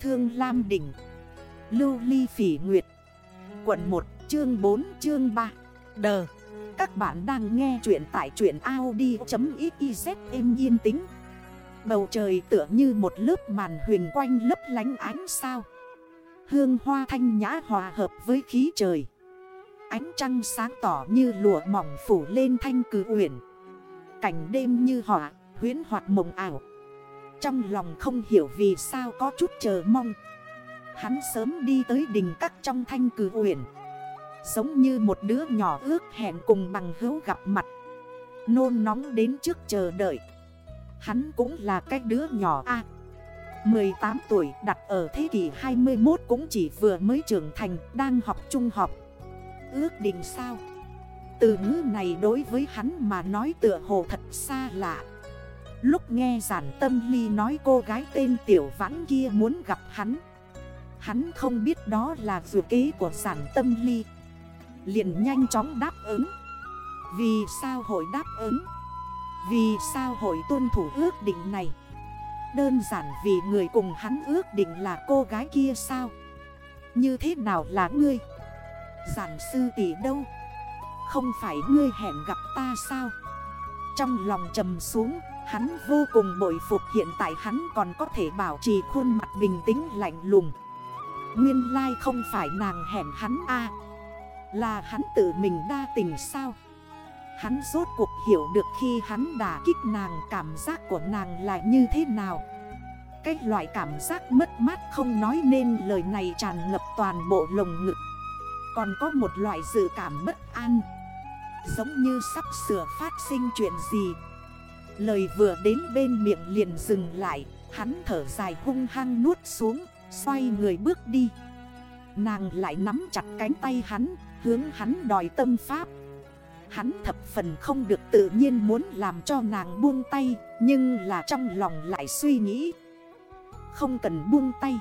Thương Lam Đỉnh. Lưu Ly Phỉ Nguyệt. Quận 1 chương 4 chương 3 Đờ Các bạn đang nghe chuyện tại chuyện Audi.xyz êm yên tĩnh. Bầu trời tựa như một lớp màn huyền quanh lấp lánh ánh sao. Hương hoa thanh nhã hòa hợp với khí trời. Ánh trăng sáng tỏ như lụa mỏng phủ lên thanh cử uyển. Cảnh đêm như họa, huyến hoạt mộng ảo. Trong lòng không hiểu vì sao có chút chờ mong. Hắn sớm đi tới đình các trong thanh cử uyển. Giống như một đứa nhỏ ước hẹn cùng bằng hữu gặp mặt. Nôn nóng đến trước chờ đợi. Hắn cũng là cái đứa nhỏ A. 18 tuổi, đặt ở thế kỷ 21 cũng chỉ vừa mới trưởng thành, đang học trung học. Ước định sao? Từ ngữ này đối với hắn mà nói tựa hồ thật xa lạ. Lúc nghe giản tâm ly nói cô gái tên tiểu vãn kia muốn gặp hắn. Hắn không biết đó là vừa kế của giản tâm ly. Liền nhanh chóng đáp ứng. Vì sao hội đáp ứng? Vì sao hội tuân thủ ước định này? Đơn giản vì người cùng hắn ước định là cô gái kia sao? Như thế nào là ngươi? Giản sư tỷ đâu? Không phải ngươi hẹn gặp ta sao? Trong lòng trầm xuống, Hắn vô cùng bội phục, hiện tại hắn còn có thể bảo trì khuôn mặt bình tĩnh lạnh lùng. Nguyên lai không phải nàng hẹn hắn a, Là hắn tự mình đa tình sao? Hắn rốt cuộc hiểu được khi hắn đả kích nàng, cảm giác của nàng là như thế nào. Cái loại cảm giác mất mát không nói nên lời này tràn ngập toàn bộ lồng ngực. Còn có một loại dự cảm bất an. Giống như sắp sửa phát sinh chuyện gì. Lời vừa đến bên miệng liền dừng lại. Hắn thở dài hung hăng nuốt xuống, Xoay người bước đi. Nàng lại nắm chặt cánh tay hắn, Hướng hắn đòi tâm pháp. Hắn thập phần không được tự nhiên muốn làm cho nàng buông tay, Nhưng là trong lòng lại suy nghĩ. Không cần buông tay.